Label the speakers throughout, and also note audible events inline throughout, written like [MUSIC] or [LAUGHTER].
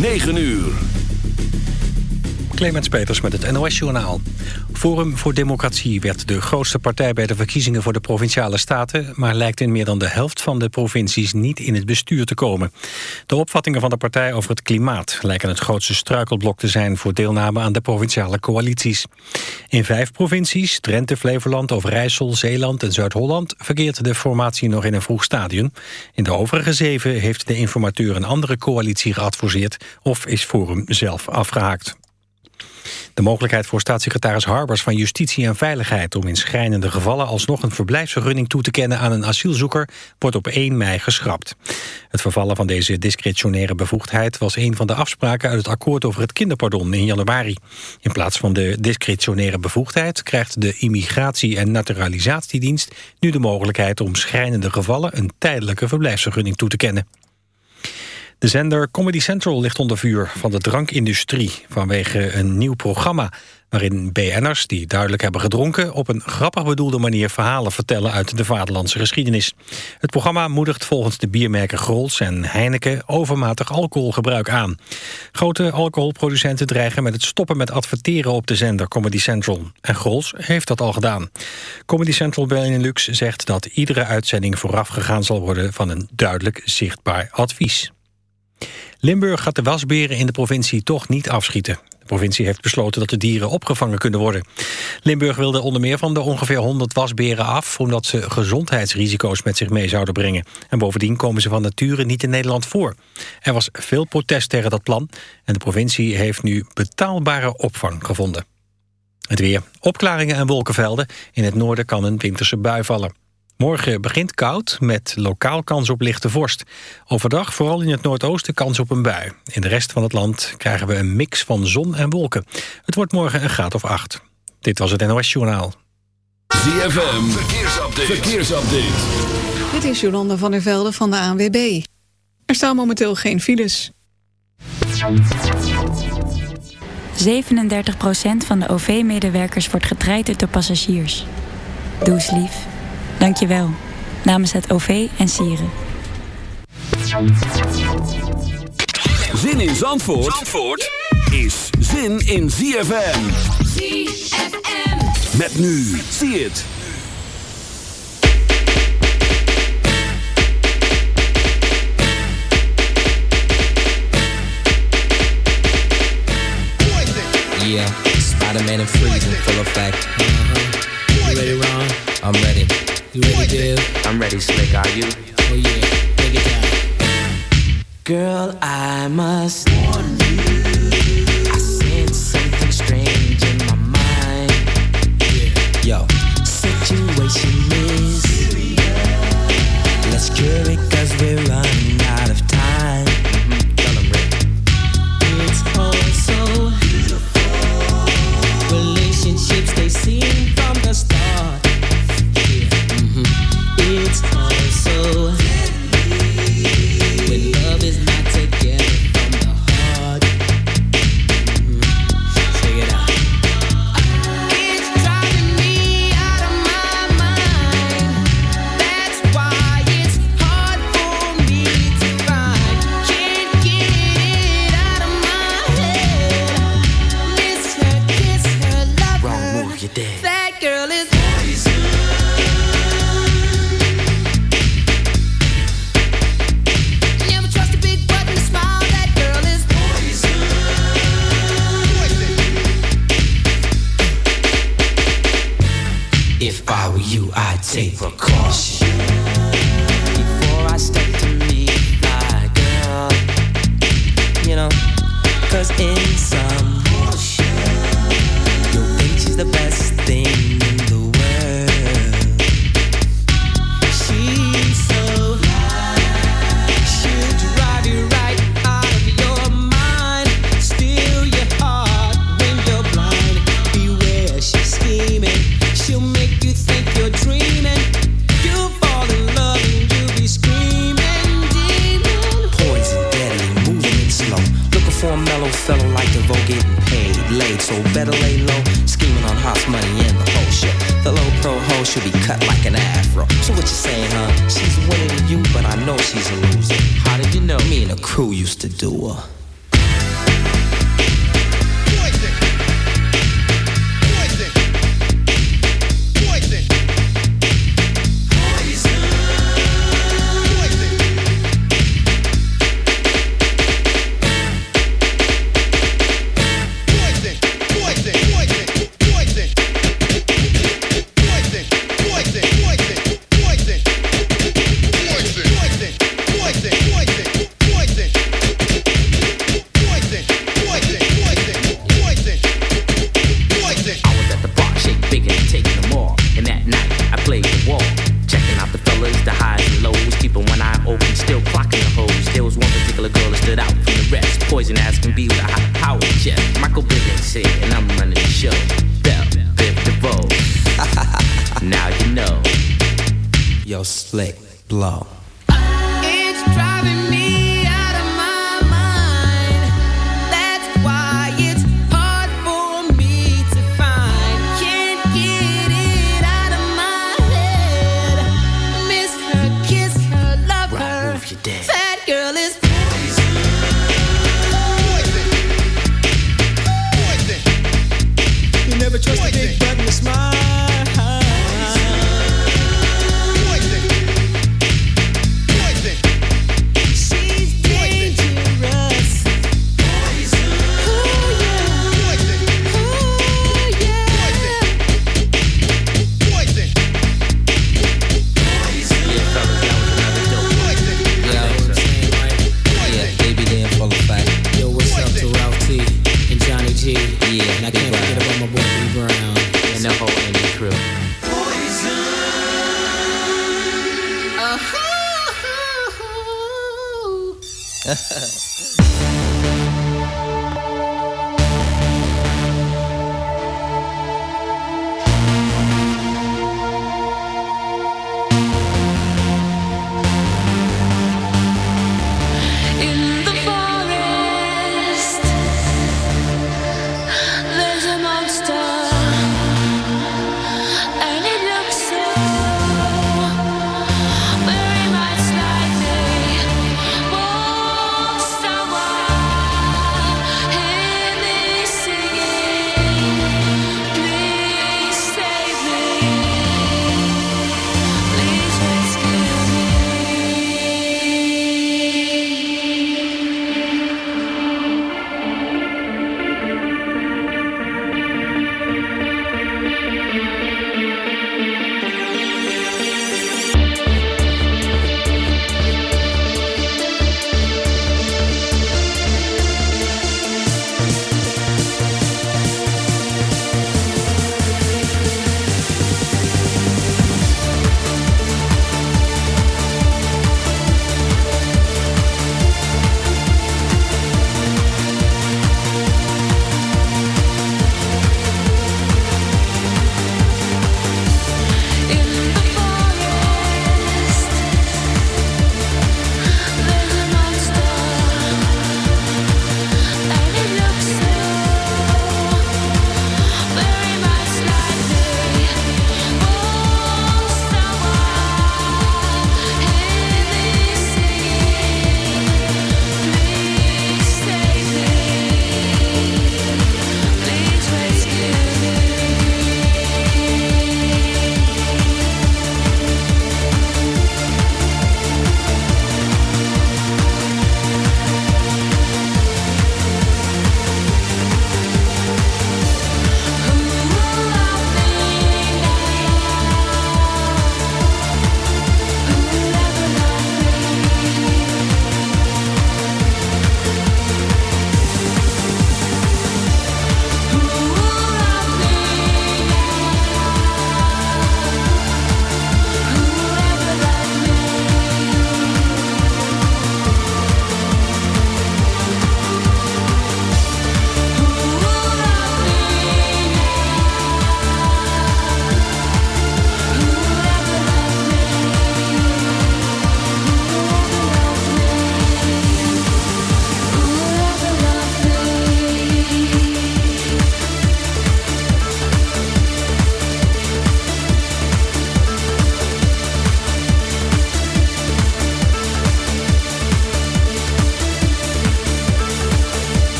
Speaker 1: 9 uur.
Speaker 2: Clemens Peters met het NOS-journaal. Forum voor Democratie werd de grootste partij bij de verkiezingen voor de Provinciale Staten... maar lijkt in meer dan de helft van de provincies niet in het bestuur te komen. De opvattingen van de partij over het klimaat lijken het grootste struikelblok te zijn... voor deelname aan de provinciale coalities. In vijf provincies, Drenthe, Flevoland, Overijssel, Zeeland en Zuid-Holland... verkeert de formatie nog in een vroeg stadium. In de overige zeven heeft de informateur een andere coalitie geadviseerd... of is Forum zelf afgehaakt. De mogelijkheid voor staatssecretaris Harbers van Justitie en Veiligheid... om in schrijnende gevallen alsnog een verblijfsvergunning toe te kennen aan een asielzoeker... wordt op 1 mei geschrapt. Het vervallen van deze discretionaire bevoegdheid... was een van de afspraken uit het akkoord over het kinderpardon in januari. In plaats van de discretionaire bevoegdheid... krijgt de Immigratie- en Naturalisatiedienst nu de mogelijkheid... om schrijnende gevallen een tijdelijke verblijfsvergunning toe te kennen. De zender Comedy Central ligt onder vuur van de drankindustrie... vanwege een nieuw programma waarin BN'ers die duidelijk hebben gedronken... op een grappig bedoelde manier verhalen vertellen uit de vaderlandse geschiedenis. Het programma moedigt volgens de biermerken Grols en Heineken... overmatig alcoholgebruik aan. Grote alcoholproducenten dreigen met het stoppen met adverteren... op de zender Comedy Central. En Grols heeft dat al gedaan. Comedy Central Benelux zegt dat iedere uitzending vooraf gegaan zal worden... van een duidelijk zichtbaar advies. Limburg gaat de wasberen in de provincie toch niet afschieten. De provincie heeft besloten dat de dieren opgevangen kunnen worden. Limburg wilde onder meer van de ongeveer 100 wasberen af... omdat ze gezondheidsrisico's met zich mee zouden brengen. En bovendien komen ze van nature niet in Nederland voor. Er was veel protest tegen dat plan... en de provincie heeft nu betaalbare opvang gevonden. Het weer. Opklaringen en wolkenvelden. In het noorden kan een winterse bui vallen. Morgen begint koud met lokaal kans op lichte vorst. Overdag vooral in het noordoosten kans op een bui. In de rest van het land krijgen we een mix van zon en wolken. Het wordt morgen een graad of acht. Dit was het NOS Journaal.
Speaker 1: ZFM, verkeersupdate. verkeersupdate.
Speaker 3: Dit is Jolanda van der Velde van de ANWB. Er staan momenteel geen files.
Speaker 4: 37% van de OV-medewerkers wordt getraind door passagiers. Doe eens lief. Dankjewel. Namens het OV en Sieren.
Speaker 1: Zin in Zandvoort, Zandvoort is zin in ZFM.
Speaker 5: ZFM.
Speaker 1: Met nu, zie het.
Speaker 6: Yeah, Spider-Man and freezing full effect. Uh-huh. You ready, Ron? I'm ready. You ready, Dave?
Speaker 7: I'm ready, Slick. Are you?
Speaker 6: Oh yeah, take it down.
Speaker 8: Girl, I must warn you. I sense something strange in my mind. Yeah.
Speaker 6: Yo,
Speaker 8: Situation is serious. Let's cure it cause we're played the
Speaker 6: wall. Checking out
Speaker 8: the fellas, the highs and
Speaker 7: lows. Keeping one eye open, still clocking the hoes. There was one
Speaker 6: particular girl that stood
Speaker 7: out from the rest. Poison
Speaker 6: ass can be with a high power chest. Michael Bivens here, and I'm running the show. Bell, Biv DeVoe. [LAUGHS] now you know.
Speaker 8: Yo, slick, blow.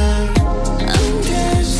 Speaker 9: I'm
Speaker 10: dancing.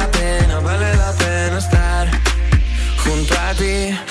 Speaker 11: happy.